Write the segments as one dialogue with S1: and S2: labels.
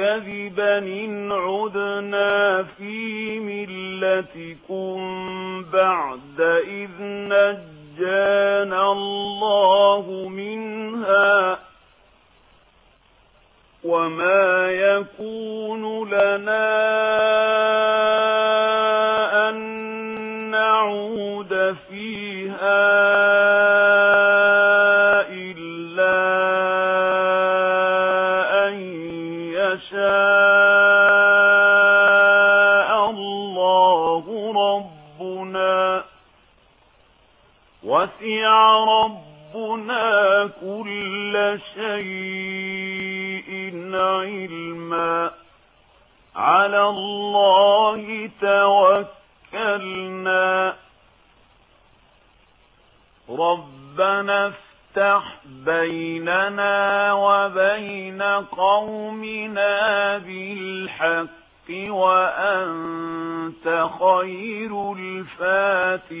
S1: كذبا إن عدنا في ملتكم بعد إذ نجان الله منها وما يكون لنا على الله توكلنا. ربنا افتح بيننا وبين قومنا بالحق وأنت خير الفاتحين.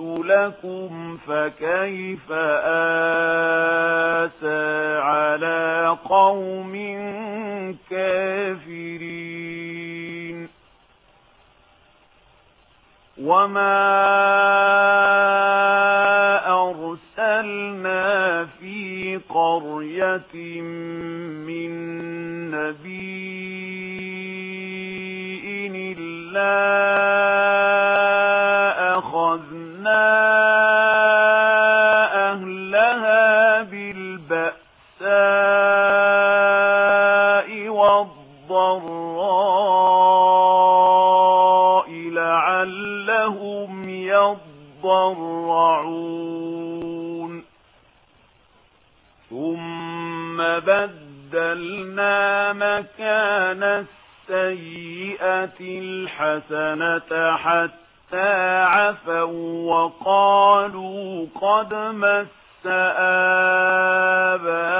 S1: لكم فكيف آسى على قوم كافرين وما أرسلنا في قرية من نبي إلا يتضرعون ثم بدلنا مكان السيئة الحسنة حتى عفوا وقالوا قد مس آباؤنا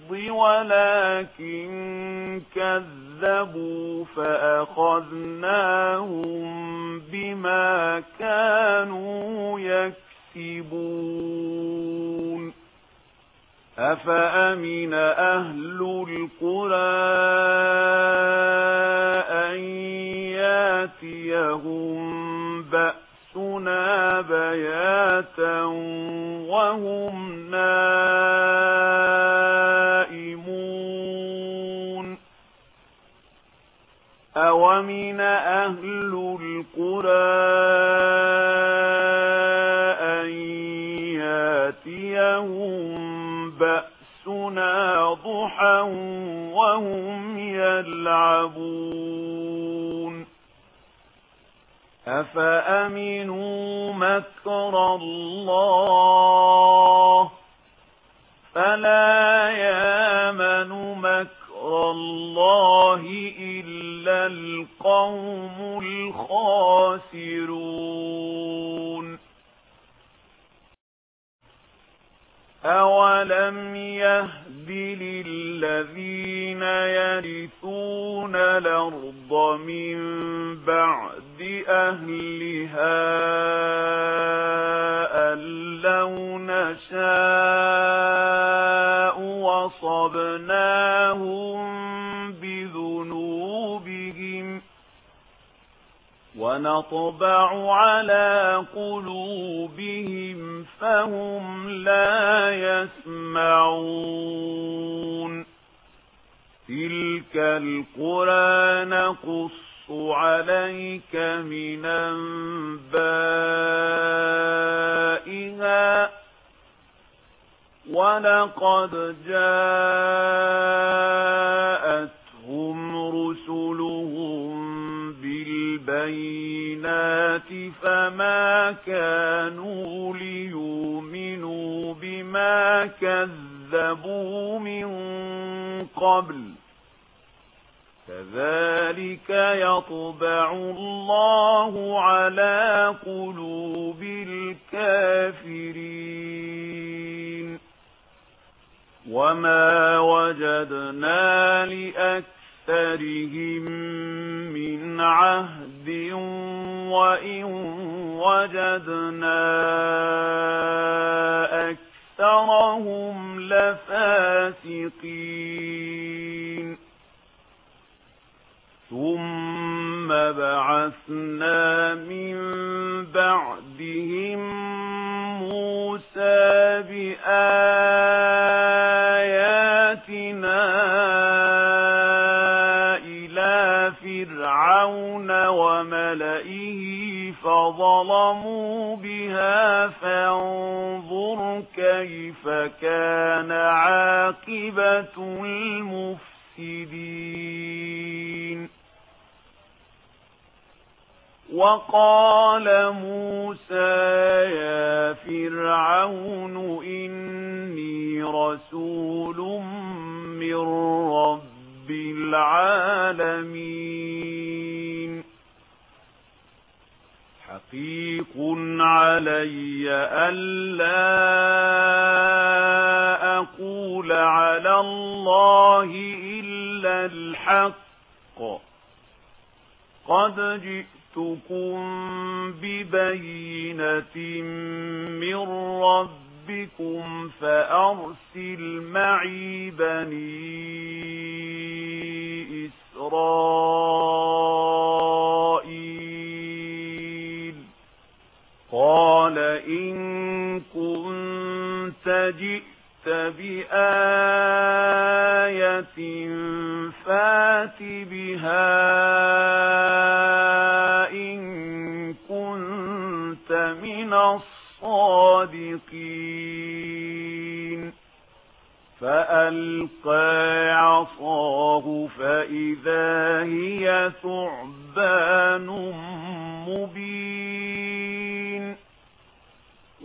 S1: الأرض ولكن كذبوا فأخذناهم بما كانوا يكسبون أفأمن أهل القرى أن ياتيهم بأسنا بياتا وهم نار أَوَمِنَ أَهْلُ الْقُرَى أَنْ يَأتِيَهُمْ بَأْسُنَا ضُحًى وَهُمْ يَلْعَبُونَ أَفَأَمِنُوا مَكْرَ اللَّهِ فَلَا يَامَنُ مَكْرَ اللَّهِ إِلَّا الْقَوْمُ الْخَاسِرُونَ أَوَلَمْ يَهْدِ لِلَّذِينَ يَرِثُونَ الْأَرْضَ مِنْ بَعْدِ أَهْلِهَا أَن لَّوْ نَشَاءُ وَصَبْنَاهُمْ ونطبع على قلوبهم فهم لا يسمعون. تلك القرى نقص عليك من أنبائها. ولقد جاءتهم رسل الْبَيِّنَاتِ فَمَا كَانُوا لِيُؤْمِنُوا بِمَا كَذَّبُوا مِنْ قَبْلُ كَذَلِكَ يَطْبَعُ اللَّهُ عَلَى قُلُوبِ الْكَافِرِينَ وَمَا وَجَدْنَا لأكثر أَكْثَرِهِمْ مِنْ عَهْدٍ وَإِنْ وَجَدْنَا أَكْثَرَهُمْ لَفَاسِقِينَ فِرْعَوْنَ وَمَلَئِهِ فَظَلَمُوا بِهَا فَانظُرْ كَيْفَ كَانَ عَاقِبَةُ الْمُفْسِدِينَ. وَقَالَ مُوسَى يَا فِرْعَوْنُ إِنِّي رَسُولٌ الحق قد جئتكم ببينة من ربكم فأرسل معي بني إسرائيل. قال إن كنت جئت بآية فات بها إن كنت من الصادقين. فألقى عصاه فإذا هي ثعبان مبين.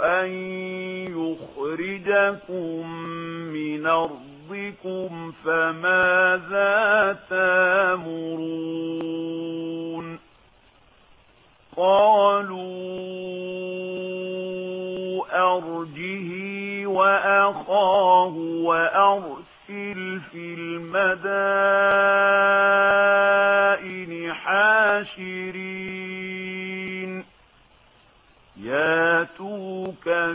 S1: أن يخرجكم من أرضكم فماذا تامرون قالوا أرجه وأخاه وأرسل في المدائن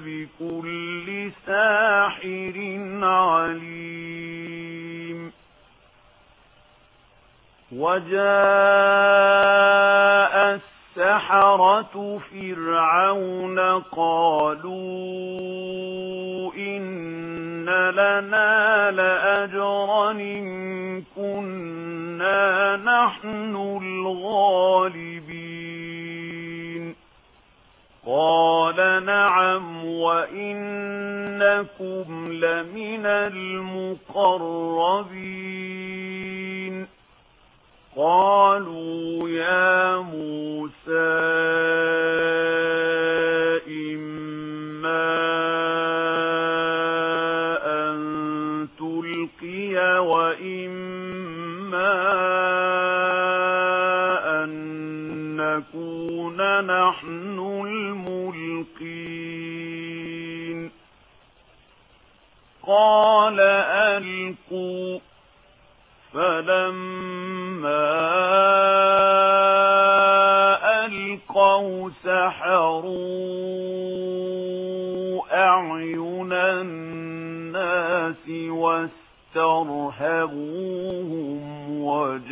S1: بكل ساحر عليم وجاء السحرة فرعون قالوا إن لنا لأجرا إن كنا نحن الغالبين قال قال نعم وإنكم لمن المقربين قالوا يا موسى فألقوا سَحَرُوا أَعْيُنَ النَّاسِ وَاسْتَرْهَبُوهُمْ وَجَاءُوا